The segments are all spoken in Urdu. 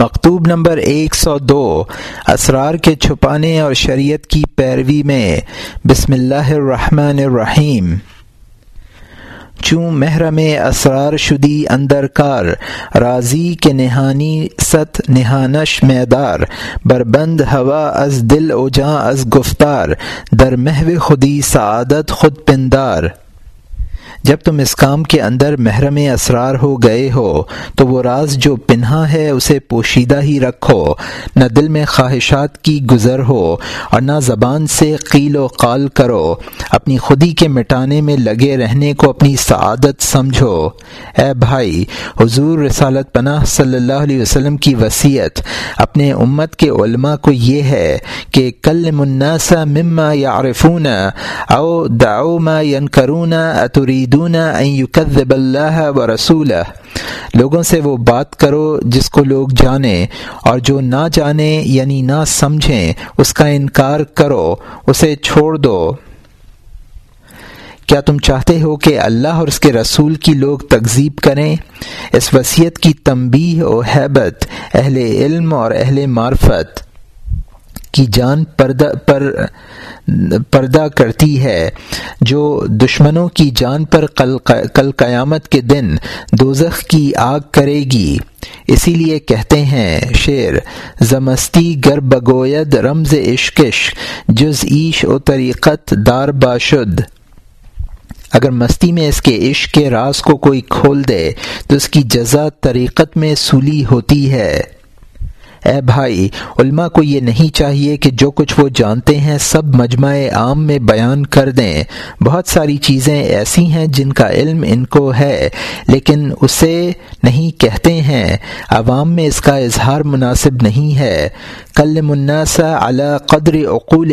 مکتوب نمبر ایک سو دو، اسرار کے چھپانے اور شریعت کی پیروی میں۔ بسم اللہ الرحمن الرحیم۔ چوں محرم اسرار شدی اندر کار، راضی کے نہانی ست نہانش میدار۔ بربند ہوا از دل او جاں از گفتار، در محو خودی سعادت خود پندار۔ جب تم اس کام کے اندر محرم اسرار ہو گئے ہو، تو وہ راز جو پنہا ہے اسے پوشیدہ ہی رکھو، نہ دل میں خواہشات کی گزر ہو اور نہ زبان سے قیل و قال کرو۔ اپنی خودی کے مٹانے میں لگے رہنے کو اپنی سعادت سمجھو۔ اے بھائی، حضور رسالت پناہ صلی اللہ علیہ وسلم کی وصیت اپنے امت کے علماء کو یہ ہے کہ کل مناسا مما یعرفون او دعو ما ینکرون اترید یریدون ان یکذب اللہ و رسول لوگوں سے وہ بات کرو جس کو لوگ جانیں اور جو نہ جانیں یعنی نہ سمجھیں، اس کا انکار کرو، اسے چھوڑ دو۔ کیا تم چاہتے ہو کہ اللہ اور اس کے رسول کی لوگ تکذیب کریں؟ اس وصیت کی تنبیہ و حیبت، اہل علم اور اہل معرفت۔ کی جان پردہ پر پردہ کرتی ہے، جو دشمنوں کی جان پر کل قیامت کے دن دوزخ کی آگ کرے گی۔ اسی لیے کہتے ہیں شعر، زمستی گر بگوید رمز عشقش، جز عیش و طریقت دار باشد اگر مستی میں اس کے عشق کے راز کو کوئی کھول دے، تو اس کی جزا طریقت میں سولی ہوتی ہے۔ اے بھائی، علماء کو یہ نہیں چاہیے کہ جو کچھ وہ جانتے ہیں سب مجمع عام میں بیان کر دیں۔ بہت ساری چیزیں ایسی ہیں جن کا علم ان کو ہے، لیکن اسے نہیں کہتے ہیں۔ عوام میں اس کا اظہار مناسب نہیں ہے۔ کل مناسا اعلی قدر اقول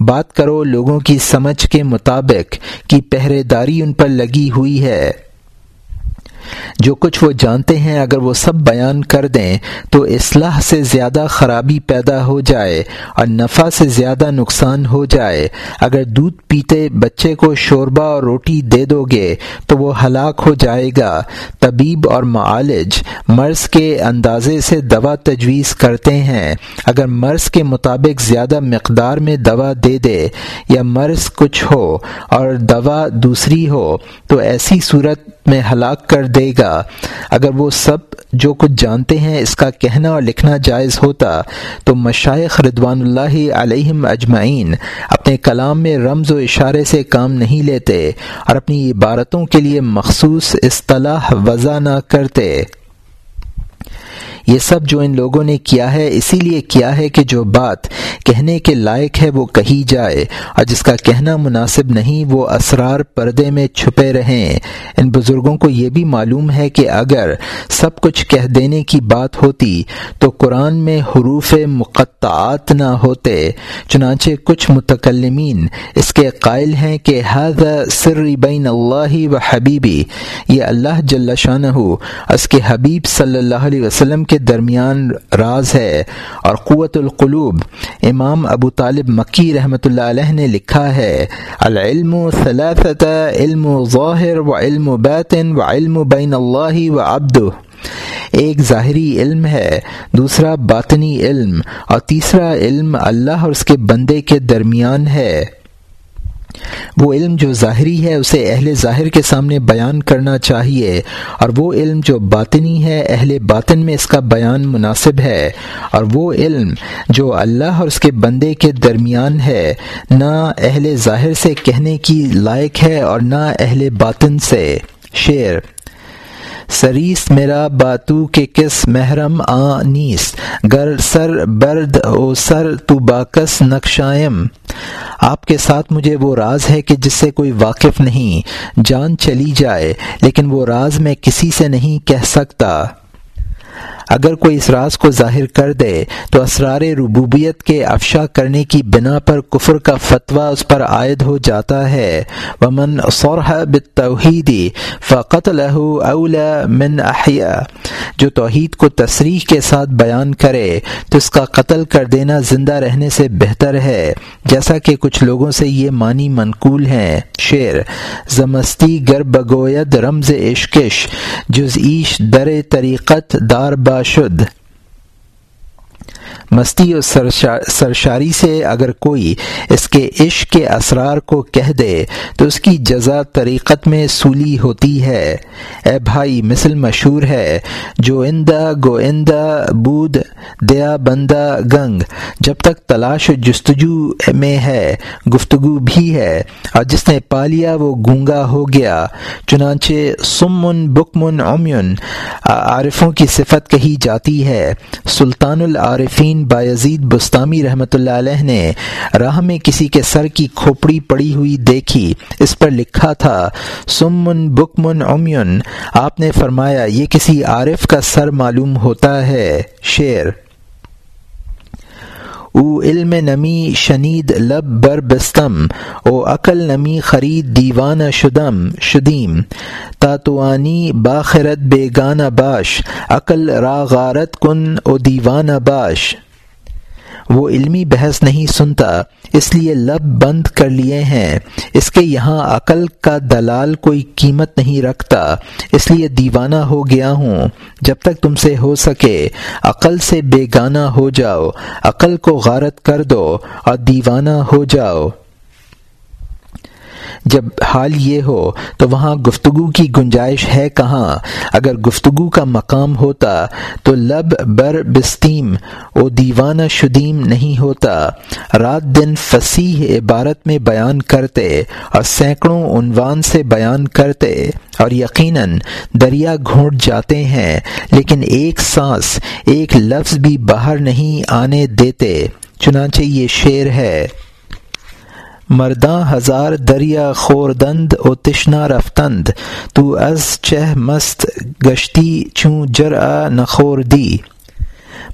بات کرو لوگوں کی سمجھ کے مطابق کہ پہرے داری ان پر لگی ہوئی ہے۔ جو کچھ وہ جانتے ہیں، اگر وہ سب بیان کر دیں تو اصلاح سے زیادہ خرابی پیدا ہو جائے اور نفع سے زیادہ نقصان ہو جائے۔ اگر دودھ پیتے بچے کو شوربہ اور روٹی دے دو گے تو وہ ہلاک ہو جائے گا۔ طبیب اور معالج مرض کے اندازے سے دوا تجویز کرتے ہیں۔ اگر مرض کے مطابق زیادہ مقدار میں دوا دے دے یا مرض کچھ ہو اور دوا دوسری ہو تو ایسی صورت میں ہلاک کر دے گا۔ اگر وہ سب جو کچھ جانتے ہیں اس کا کہنا اور لکھنا جائز ہوتا تو مشائق ردوان اللہ علیہم اجمعین اپنے کلام میں رمز و اشارے سے کام نہیں لیتے اور اپنی عبارتوں کے لیے مخصوص اصطلاح وضع نہ کرتے۔ یہ سب جو ان لوگوں نے کیا ہے، اسی لیے کیا ہے کہ جو بات کہنے کے لائق ہے وہ کہی جائے۔ اور جس کا کہنا مناسب نہیں، وہ اسرار پردے میں چھپے رہیں۔ ان بزرگوں کو یہ بھی معلوم ہے کہ اگر سب کچھ کہہ دینے کی بات ہوتی تو قرآن میں حروف مقطعات نہ ہوتے، چنانچہ کچھ متکلمین اس کے قائل ہیں کہ حد سر بین اللہ و حبیبی یہ اللہ جل شاہ اس کے حبیب صلی اللہ علیہ وسلم کے درمیان راز ہے اور قوت القلوب، امام ابو طالب مکی رحمۃ اللہ علیہ نے لکھا ہے، العلم ثلاثت علم ظاہر و علم و بیتن و علم بین اللہ و عبد ایک ظاہری علم ہے، دوسرا باطنی علم، اور تیسرا علم اللہ اور اس کے بندے کے درمیان ہے۔ وہ علم جو ظاہری ہے اسے اہل ظاہر کے سامنے بیان کرنا چاہیے، اور وہ علم جو باطنی ہے اہل باطن میں اس کا بیان مناسب ہے، اور وہ علم جو اللہ اور اس کے بندے کے درمیان ہے، نہ اہل ظاہر سے کہنے کی لائق ہے اور نہ اہل باطن سے۔ شعر سریس میرا باتو کے کس محرم آ نیس، گر سر برد او سر تو باکس نقشائم۔ آپ کے ساتھ مجھے وہ راز ہے کہ جس سے کوئی واقف نہیں، جان چلی جائے، لیکن وہ راز میں کسی سے نہیں کہہ سکتا۔ اگر کوئی اس راز کو ظاہر کر دے تو اسرار ربوبیت کے افشا کرنے کی بنا پر کفر کا فتویٰ اس پر عائد ہو جاتا ہے۔ ومن صورح بالتوحیدی فقط لہو اولا من احیا جو توحید کو تصریح کے ساتھ بیان کرے تو اس کا قتل کر دینا زندہ رہنے سے بہتر ہے۔ جیسا کہ کچھ لوگوں سے یہ معنی منقول ہیں۔ شعر زمستی گر بگوید رمز عشقش۔ جز عیش در طریقت دار اربع شد۔ مستی اور سرشاری سے اگر کوئی اس کے عشق کے اسرار کو کہہ دے تو اس کی جزا طریقت میں سولی ہوتی ہے۔ اے بھائی، مثل مشہور ہے جو اندہ گو اندہ بود، دیا بندہ، گنگ۔ جب تک تلاش و جستجو میں ہے، گفتگو بھی ہے۔ اور جس نے پا لیا، وہ گونگا ہو گیا۔ چنانچہ سمن، بکمن امن عارفوں کی صفت کہی جاتی ہے۔ سلطان العارفین بایزید بستانی رحمۃ اللہ علیہ نے راہ میں کسی کے سر کی کھوپڑی پڑی ہوئی دیکھی، اس پر لکھا تھا، سمن بکمن امن آپ نے فرمایا، یہ کسی عارف کا سر معلوم ہوتا ہے شعر۔ او علم نمی شنید لب بر بستم، او عقل نمی خرید دیوانہ شدم، شدیم۔ تاتوانی باخرت بے گانہ باش، عقل را غارت کن، او دیوانہ باش۔ وہ علمی بحث نہیں سنتا، اس لیے لب بند کر لیے ہیں۔ اس کے یہاں عقل کا دلال کوئی قیمت نہیں رکھتا، اس لیے دیوانہ ہو گیا ہوں۔ جب تک تم سے ہو سکے، عقل سے بیگانہ ہو جاؤ، عقل کو غارت کر دو اور دیوانہ ہو جاؤ۔ جب حال یہ ہو تو وہاں گفتگو کی گنجائش ہے کہاں؟ اگر گفتگو کا مقام ہوتا تو لب بر بستیم، او دیوانہ شدیم نہیں ہوتا۔ رات دن فصیح عبارت میں بیان کرتے اور سینکڑوں عنوان سے بیان کرتے اور یقیناً دریا گھونٹ جاتے ہیں، لیکن ایک سانس، ایک لفظ بھی باہر نہیں آنے دیتے۔ چنانچہ یہ شعر ہے۔ مرداں ہزار دریا خوردند او تشنا رفتند، تو از چہ مست گشتی چوں جر نخور دی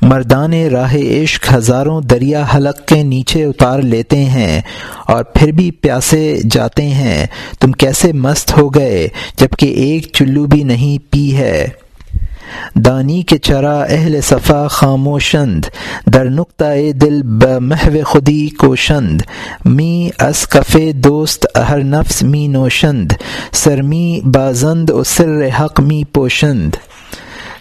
مردان راہ عشق ہزاروں دریا حلق کے نیچے اتار لیتے ہیں اور پھر بھی پیاسے جاتے ہیں۔ تم کیسے مست ہو گئے جبکہ ایک چلو بھی نہیں پی ہے۔ دانی کے چرا اہل صفا خاموشند، در نقطۂ دل بمحو خودی کوشند۔ می از کف دوست ہر نفس می نوشند سرمی بازند و سر حق می پوشند۔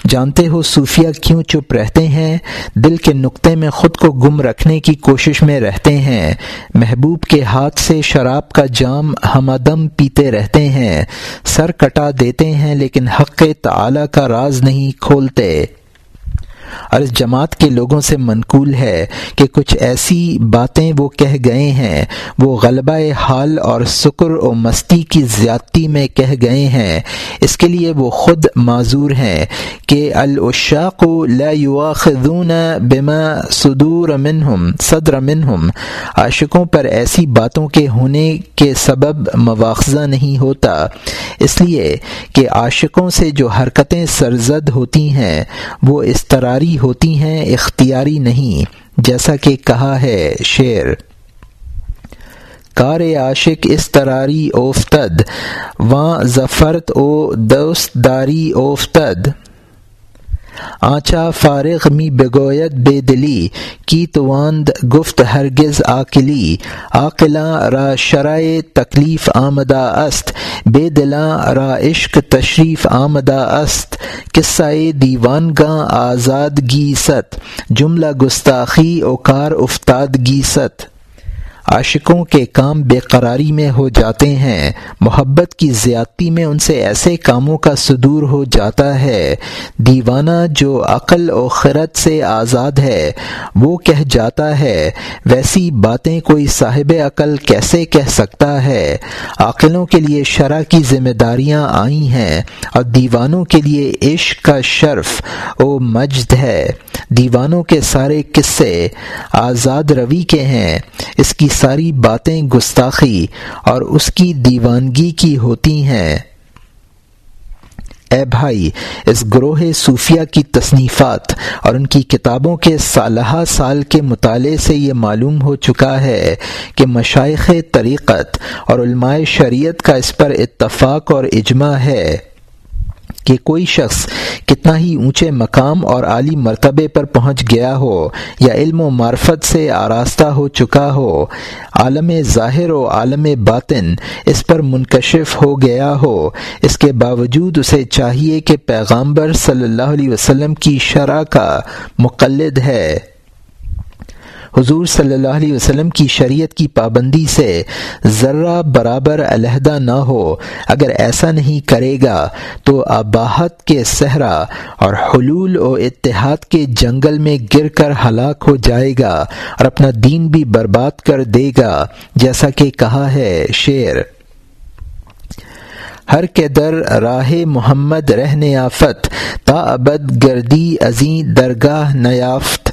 جانتے ہو صوفیہ کیوں چپ رہتے ہیں؟ دل کے نقطے میں خود کو گم رکھنے کی کوشش میں رہتے ہیں۔ محبوب کے ہاتھ سے شراب کا جام ہمادم پیتے رہتے ہیں۔ سر کٹا دیتے ہیں لیکن حق تعالی کا راز نہیں کھولتے۔ اور اس جماعت کے لوگوں سے منقول ہے کہ کچھ ایسی باتیں وہ کہہ گئے ہیں۔ وہ غلبہ حال اور سکر و مستی کی زیادتی میں کہہ گئے ہیں۔ اس کے لیے وہ خود معذور ہیں کہ الشاق لا يواخذون بما صدور منہم، صدر منہم۔ عاشقوں پر ایسی باتوں کے ہونے کے سبب مواخذہ نہیں ہوتا۔ اس لیے کہ عاشقوں سے جو حرکتیں سرزد ہوتی ہیں، وہ اس طرح ہوتی ہیں، اختیاری نہیں، جیسا کہ کہا ہے شعر۔ کار عاشق اس تراری اوفتد، واں ظفرت او دوست داری اوفتد۔ آنچا فارغ می بگوید بے دلی، کی تواند گفت ہرگز آکلی آکلاں را شرائے تکلیف آمدہ است، بے دلاں را عشق تشریف آمدہ است، قصہ دیوان گاں آزاد گی ست، جملہ گستاخی اوکار افتاد گی ست۔ عاشقوں کے کام بے قراری میں ہو جاتے ہیں، محبت کی زیادتی میں ان سے ایسے کاموں کا صدور ہو جاتا ہے۔ دیوانہ جو عقل و خرت سے آزاد ہے، وہ کہہ جاتا ہے، ویسی باتیں کوئی صاحب عقل کیسے کہہ سکتا ہے؟ عقلوں کے لیے شرح کی ذمہ داریاں آئی ہیں، اور دیوانوں کے لیے عشق کا شرف و مجد ہے۔ دیوانوں کے سارے قصے آزاد روی کے ہیں، اس کی ساری باتیں گستاخی اور اس کی دیوانگی کی ہوتی ہیں۔ اے بھائی، اس گروہ صوفیہ کی تصنیفات اور ان کی کتابوں کے سالہ سال کے مطالعے سے یہ معلوم ہو چکا ہے کہ مشائق طریقت اور علماء شریعت کا اس پر اتفاق اور اجماع ہے۔ کہ کوئی شخص کتنا ہی اونچے مقام اور عالی مرتبے پر پہنچ گیا ہو یا علم و معرفت سے آراستہ ہو چکا ہو، عالم ظاہر و عالم باطن اس پر منکشف ہو گیا ہو، اس کے باوجود اسے چاہیے کہ پیغامبر صلی اللہ علیہ وسلم کی شرح کا مقلد ہے۔ حضور صلی اللہ علیہ وسلم کی شریعت کی پابندی سے ذرہ برابر علیحدہ نہ ہو، اگر ایسا نہیں کرے گا تو آباہت کے صحرا اور حلول و اتحاد کے جنگل میں گر کر ہلاک ہو جائے گا اور اپنا دین بھی برباد کر دے گا، جیسا کہ کہا ہے شعر۔ ہر کے در راہ محمد رہنے آفت، تا ابد گردی ازیں درگاہ نیافت۔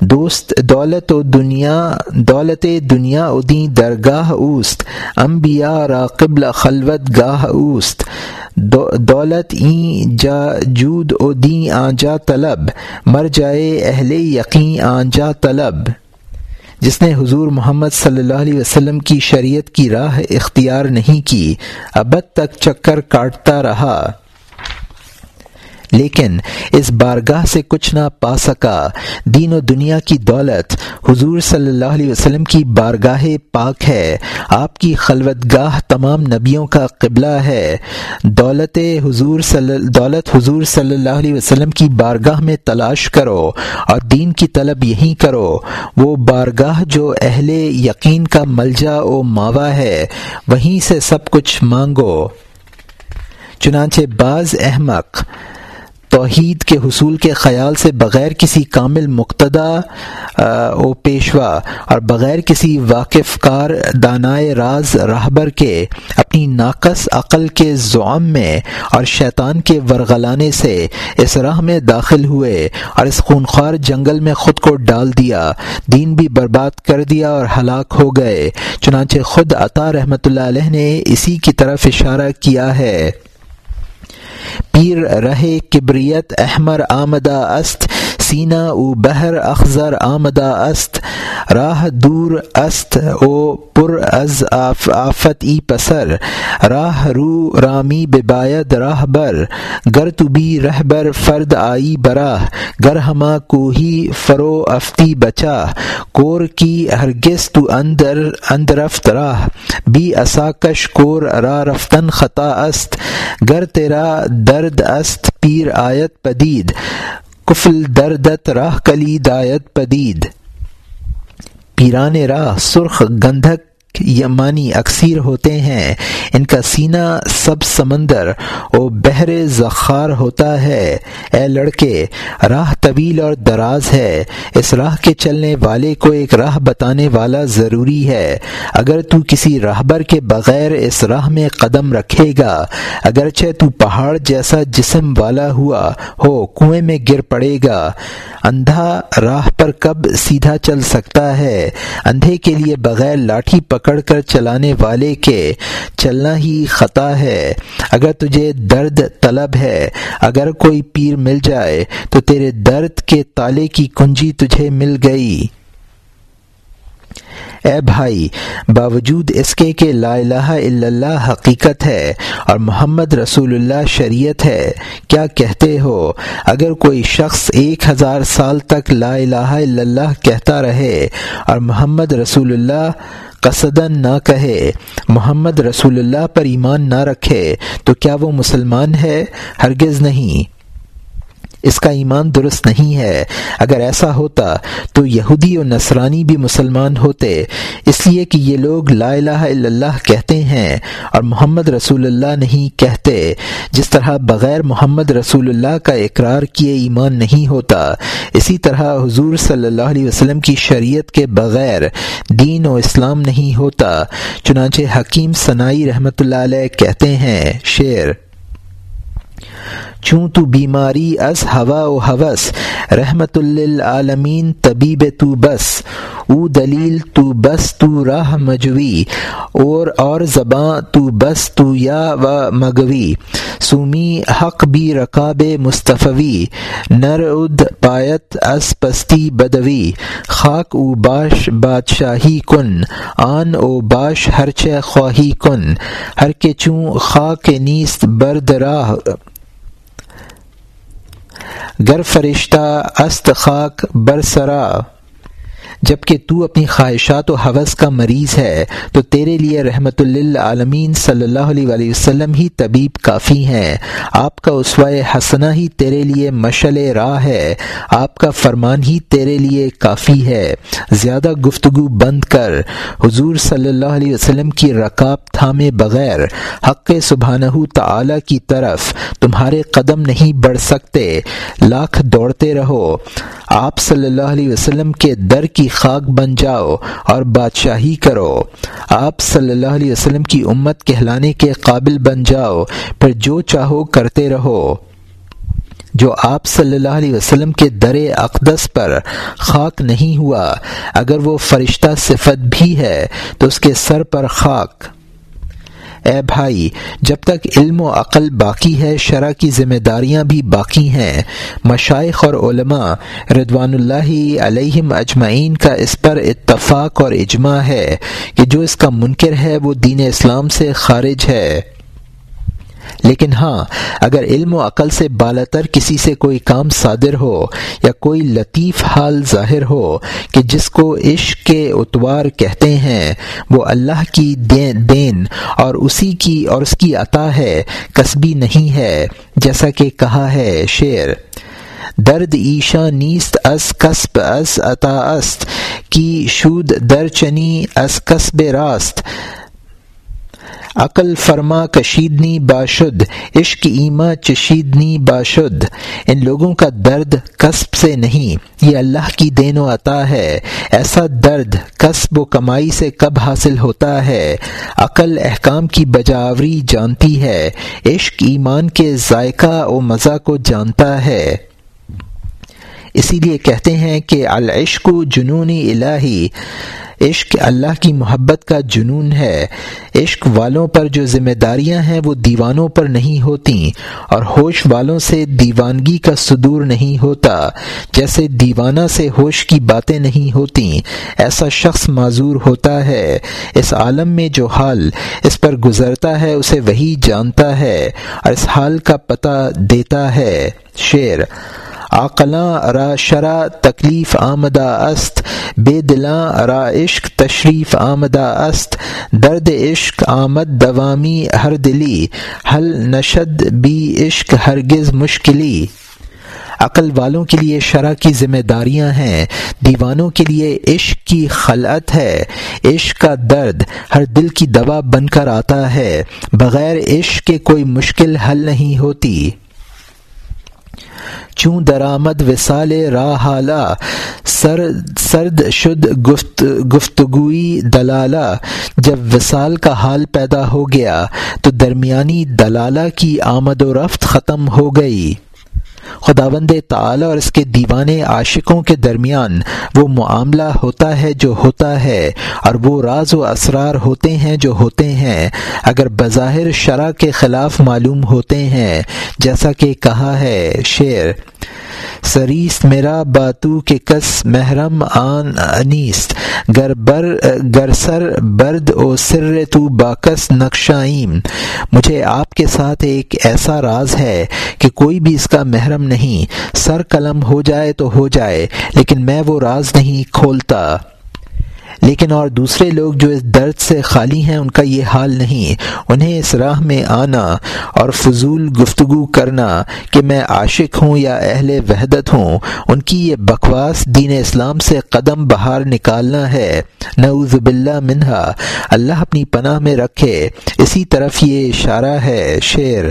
دوست دولت و دنیا، دولت دنیا ادی درگاہ اوست، انبیاء را قبل خلوت گاہ اوست۔ دولت این جا جود او دیں آنجا طلب، مر جائے اہل یقین آنجا طلب۔ جس نے حضور محمد صلی اللہ علیہ وسلم کی شریعت کی راہ اختیار نہیں کی، ابد تک چکر کاٹتا رہا۔ لیکن اس بارگاہ سے کچھ نہ پا سکا۔ دین و دنیا کی دولت حضور صلی اللہ علیہ وسلم کی بارگاہ پاک ہے۔ آپ کی خلوت گاہ تمام نبیوں کا قبلہ ہے۔ دولت حضور صلی دولت حضور صلی اللہ علیہ وسلم کی بارگاہ میں تلاش کرو اور دین کی طلب یہی کرو۔ وہ بارگاہ جو اہل یقین کا ملجا و ماوا ہے، وہیں سے سب کچھ مانگو۔ چنانچہ بعض احمق توحید کے حصول کے خیال سے بغیر کسی کامل مقتدا و پیشوا اور بغیر کسی واقف کار دانائے راز رہبر کے اپنی ناقص عقل کے زعم میں اور شیطان کے ورغلانے سے اس راہ میں داخل ہوئے اور اس خونخوار جنگل میں خود کو ڈال دیا، دین بھی برباد کر دیا اور ہلاک ہو گئے۔ چنانچہ خود عطا رحمۃ اللہ علیہ نے اسی کی طرف اشارہ کیا ہے۔ پیر رہے کبریت احمر آمدہ است سینا او بہر اخذر آمدہ است، راہ دور است او پر از آفت ای پسر، راہ رو رامی بباید راہ بر، گر تو بھی رہ بر فرد آئی براہ، گر ہما کو ہی فرو افتی بچا، کور کی ہرگس تو اندر اندرفت راہ بھی اساکش کور را رفتن خطا است، گر تیرا درد است پیر آیت پدید کفل دردت راہ کلی دایت پدید۔ پیران راہ سرخ گندھک یمانی اکثیر ہوتے ہیں۔ ان کا سینہ سب سمندر و بحر زخار ہوتا ہے۔ اے لڑکے، راہ طویل اور دراز ہے۔ اس راہ کے چلنے والے کو ایک راہ بتانے والا ضروری ہے۔ اگر تو کسی راہبر کے بغیر اس راہ میں قدم رکھے گا، اگرچہ تو پہاڑ جیسا جسم والا ہوا ہو، کنویں میں گر پڑے گا۔ اندھا راہ پر کب سیدھا چل سکتا ہے؟ اندھے کے لیے بغیر لاٹھی پک پکڑ کر چلانے والے کے چلنا ہی خطا ہے۔ اگر تجھے درد طلب ہے، اگر کوئی پیر مل جائے، تو تیرے درد کے تالے کی کنجی تجھے مل گئی۔ اے بھائی، باوجود اس کے کہ لا الہ الا اللہ حقیقت ہے اور محمد رسول اللہ شریعت ہے، کیا کہتے ہو؟ اگر کوئی شخص ایک ہزار سال تک لا الہ الا اللہ کہتا رہے اور محمد رسول اللہ قصدن نہ کہے، محمد رسول اللہ پر ایمان نہ رکھے، تو کیا وہ مسلمان ہے؟ ہرگز نہیں۔ اس کا ایمان درست نہیں ہے۔ اگر ایسا ہوتا تو یہودی و نصرانی بھی مسلمان ہوتے۔ اس لیے کہ یہ لوگ لا الہ الا اللہ کہتے ہیں اور محمد رسول اللہ نہیں کہتے۔ جس طرح بغیر محمد رسول اللہ کا اقرار کیے ایمان نہیں ہوتا، اسی طرح حضور صلی اللہ علیہ وسلم کی شریعت کے بغیر دین و اسلام نہیں ہوتا۔ چنانچہ حکیم ثنائی رحمۃ اللہ علیہ کہتے ہیں، شعر چوں تو بیماری از ہوا و حوث. رحمت للعالمین طبیب تو بس. او دلیل تو بس تو راہ مجوی. اور اور زباں تو بس تو یا و مگوی. سومی حق بھی رقاب مصطفی نر اد پایت از پستی بدوی. خاک او باش بادشاہی کن. آن او باش ہرچ خواہی کن. ہر کے چوں خاک نیست برد راہ گر فرشتہ است خاک برسرا جبکہ تو اپنی خواہشات و حوث کا مریض ہے، تو تیرے لیے رحمت للعالمین صلی اللہ علیہ وآلہ وسلم ہی طبیب کافی ہیں۔ آپ کا اسوائے حسنہ ہی تیرے لیے مشل راہ ہے، آپ کا فرمان ہی تیرے لیے کافی ہے۔ زیادہ گفتگو بند کر۔ حضور صلی اللہ علیہ وسلم کی رکاب تھامے بغیر، حق سبحانہ تعالی کی طرف تمہارے قدم نہیں بڑھ سکتے۔ لاکھ دوڑتے رہو۔ آپ صلی اللہ علیہ وسلم کے در کی خاک بن جاؤ اور بادشاہی کرو۔ آپ صلی اللہ علیہ وسلم کی امت کہلانے کے قابل بن جاؤ، پھر جو چاہو کرتے رہو۔ جو آپ صلی اللہ علیہ وسلم کے در اقدس پر خاک نہیں ہوا، اگر وہ فرشتہ صفت بھی ہے، تو اس کے سر پر خاک۔ اے بھائی، جب تک علم و عقل باقی ہے شرح کی ذمہ داریاں بھی باقی ہیں۔ مشائق اور علماء ردوان اللہ علیہم اجمعین کا اس پر اتفاق اور اجماع ہے کہ جو اس کا منکر ہے، وہ دین اسلام سے خارج ہے۔ لیکن ہاں اگر علم و عقل سے بالاتر کسی سے کوئی کام صادر ہو یا کوئی لطیف حال ظاہر ہو کہ جس کو عشق کے اتوار کہتے ہیں، وہ اللہ کی دین اور اسی کی اور اس کی عطا ہے، کسبی نہیں ہے، جیسا کہ کہا ہے شعر۔ درد ایشا نیست از کسب، از عطا است، کی شود در چنی، از کسب راست۔ عقل فرما کشیدنی باشد، عشق ایما چشیدنی باشد۔ ان لوگوں کا درد قصب سے نہیں، یہ اللہ کی دین و عطا ہے۔ ایسا درد قصب و کمائی سے کب حاصل ہوتا ہے؟ عقل احکام کی بجاوری جانتی ہے، عشق ایمان کے ذائقہ و مزہ کو جانتا ہے۔ اسی لیے کہتے ہیں کہ العشق جنونی الہی۔ عشق اللہ کی محبت کا جنون ہے۔ عشق والوں پر جو ذمہ داریاں ہیں وہ دیوانوں پر نہیں ہوتی اور ہوش والوں سے دیوانگی کا صدور نہیں ہوتا۔ جیسے دیوانہ سے ہوش کی باتیں نہیں ہوتی، ایسا شخص معذور ہوتا ہے۔ اس عالم میں جو حال اس پر گزرتا ہے، اسے وہی جانتا ہے اور اس حال کا پتہ دیتا ہے۔ شعر عقلاں را شرع تکلیف آمدہ است، بے دلاں را عشق تشریف آمدہ است، درد عشق آمد دوامی ہر دلی، حل نشد بھی عشق ہرگز مشکلی۔ عقل والوں کے لیے شرح کی ذمہ داریاں ہیں، دیوانوں کے لیے عشق کی خلعت ہے۔ عشق کا درد ہر دل کی دوا بن کر آتا ہے، بغیر عشق کے کوئی مشکل حل نہیں ہوتی۔ چوں درآمد وسال راہ سر، سرد شد گفت، گفتگوئی دلالہ جب وسال کا حال پیدا ہو گیا تو درمیانی دلالہ کی آمد و رفت ختم ہو گئی۔ خداوند تعالی اور اس کے دیوانے عاشقوں کے درمیان وہ معاملہ ہوتا ہے جو ہوتا ہے اور وہ راز و اسرار ہوتے ہیں جو ہوتے ہیں۔ اگر بظاہر شرح کے خلاف معلوم ہوتے ہیں، جیسا کہ کہا ہے شعر سریست میرا باتو کے کس محرم آن انیست۔ گر بر، گر سر برد او سر تو باکس نقشائیم۔ مجھے آپ کے ساتھ ایک ایسا راز ہے کہ کوئی بھی اس کا محرم نہیں۔ سر قلم ہو جائے تو ہو جائے، لیکن میں وہ راز نہیں کھولتا۔ لیکن اور دوسرے لوگ جو اس درد سے خالی ہیں، ان کا یہ حال نہیں۔ انہیں اس راہ میں آنا اور فضول گفتگو کرنا کہ میں عاشق ہوں یا اہل وحدت ہوں، ان کی یہ بکواس دین اسلام سے قدم بہار نکالنا ہے۔ نعوذ باللہ منہا۔ اللہ اپنی پناہ میں رکھے۔ اسی طرف یہ اشارہ ہے، شعر۔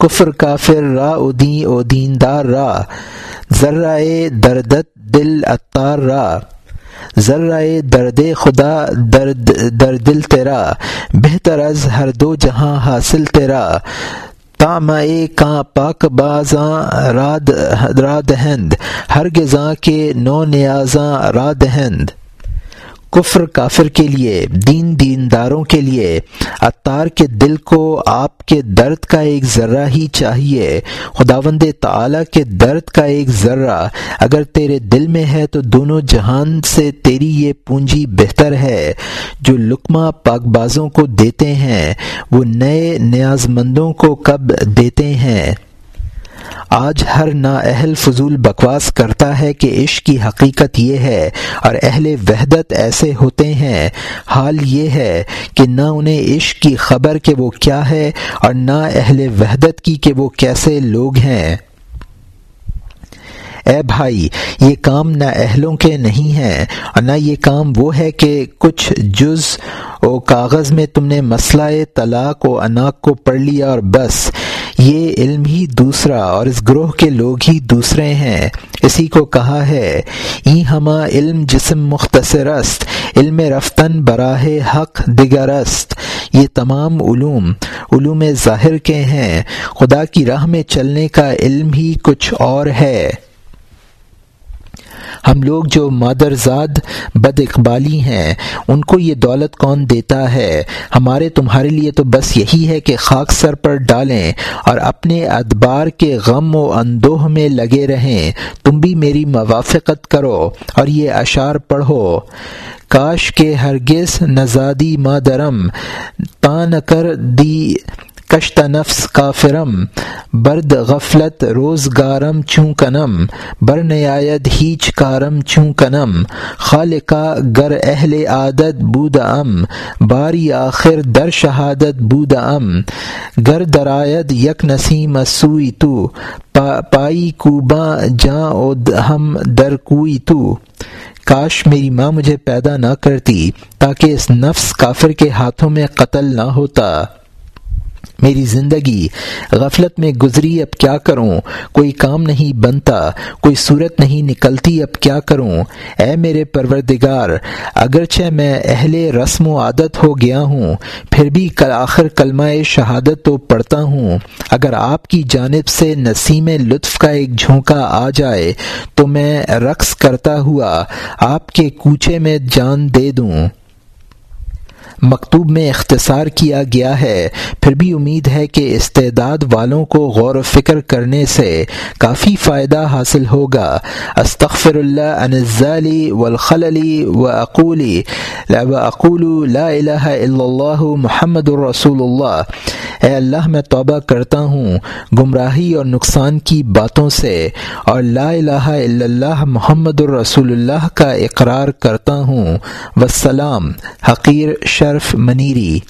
کفر، کافر، را ادین او دیندار را۔ ذرا دردت دل اتار را۔ ذرائے درد خدا، درد، در دل تیرا، بہتر از ہر دو جہاں حاصل تیرا۔ تام کاں پاک بازاں راد راد ہند ہر غذا کے نو نیازاں راد ہند کفر کافر کے لیے، دین دینداروں کے لیے اطار کے دل کو آپ کے درد کا ایک ذرہ ہی چاہیے، خداوند تعالی کے درد کا ایک ذرہ۔ اگر تیرے دل میں ہے تو دونوں جہان سے تیری یہ پونجی بہتر ہے۔ جو لکمہ پاک بازوں کو دیتے ہیں، وہ نئے نیاز مندوں کو کب دیتے ہیں؟ آج ہر نا اہل فضول بکواس کرتا ہے کہ عشق کی حقیقت یہ ہے اور اہل وحدت ایسے ہوتے ہیں۔ حال یہ ہے کہ نہ انہیں عشق کی خبر کہ وہ کیا ہے اور نہ اہل وحدت کی کہ وہ کیسے لوگ ہیں۔ اے بھائی، یہ کام نہ اہلوں کے نہیں ہیں اور نہ یہ کام وہ ہے کہ کچھ جز و کاغذ میں تم نے مسئلہ طلاق و اناق کو پڑھ لیا اور بس یہ علم ہی دوسرا اور اس گروہ کے لوگ ہی دوسرے ہیں۔ اسی کو کہا ہے، ای ہما علم جسم مختصر است، علم رفتن براہ حق دیگر است۔ یہ تمام علوم علوم ظاہر کے ہیں۔ خدا کی راہ میں چلنے کا علم ہی کچھ اور ہے۔ ہم لوگ جو مادرزاد بد اقبالی ہیں، ان کو یہ دولت کون دیتا ہے؟ ہمارے تمہارے لیے تو بس یہی ہے کہ خاک سر پر ڈالیں اور اپنے ادبار کے غم و اندوہ میں لگے رہیں۔ تم بھی میری موافقت کرو اور یہ اشعار پڑھو۔ کاش کے ہرگز نزادی مادرم تان کر دی کشت نفس کافرم، برد غفلت روزگارم چوں کنم، بر نیاد ہیچ کارم چوں کنم. خالقہ گر اہل عادت بود ام باری آخر در شہادت بود ام گر درایت یک نسیم سوئی تو پائی کوباں جاں او ہم در کوئی تو. کاش میری ماں مجھے پیدا نہ کرتی، تاکہ اس نفس کافر کے ہاتھوں میں قتل نہ ہوتا۔ میری زندگی غفلت میں گزری، اب کیا کروں؟ کوئی کام نہیں بنتا، کوئی صورت نہیں نکلتی، اب کیا کروں؟ اے میرے پروردگار، اگرچہ میں اہل رسم و عادت ہو گیا ہوں، پھر بھی آخر کلمہ شہادت تو پڑھتا ہوں۔ اگر آپ کی جانب سے نسیم لطف کا ایک جھونکا آ جائے، تو میں رقص کرتا ہوا آپ کے کوچے میں جان دے دوں۔ مکتوب میں اختصار کیا گیا ہے۔ پھر بھی امید ہے کہ استعداد والوں کو غور و فکر کرنے سے کافی فائدہ حاصل ہوگا۔ استغفر اللہ انزالی والخللی و اقولی و اقول لا الہ الا اللہ محمد الرسول اللہ اے اللہ، میں توبہ کرتا ہوں گمراہی اور نقصان کی باتوں سے، اور لا الہ الا اللہ محمد الرسول اللہ کا اقرار کرتا ہوں۔ وسلام حقیر، شر حرف منیری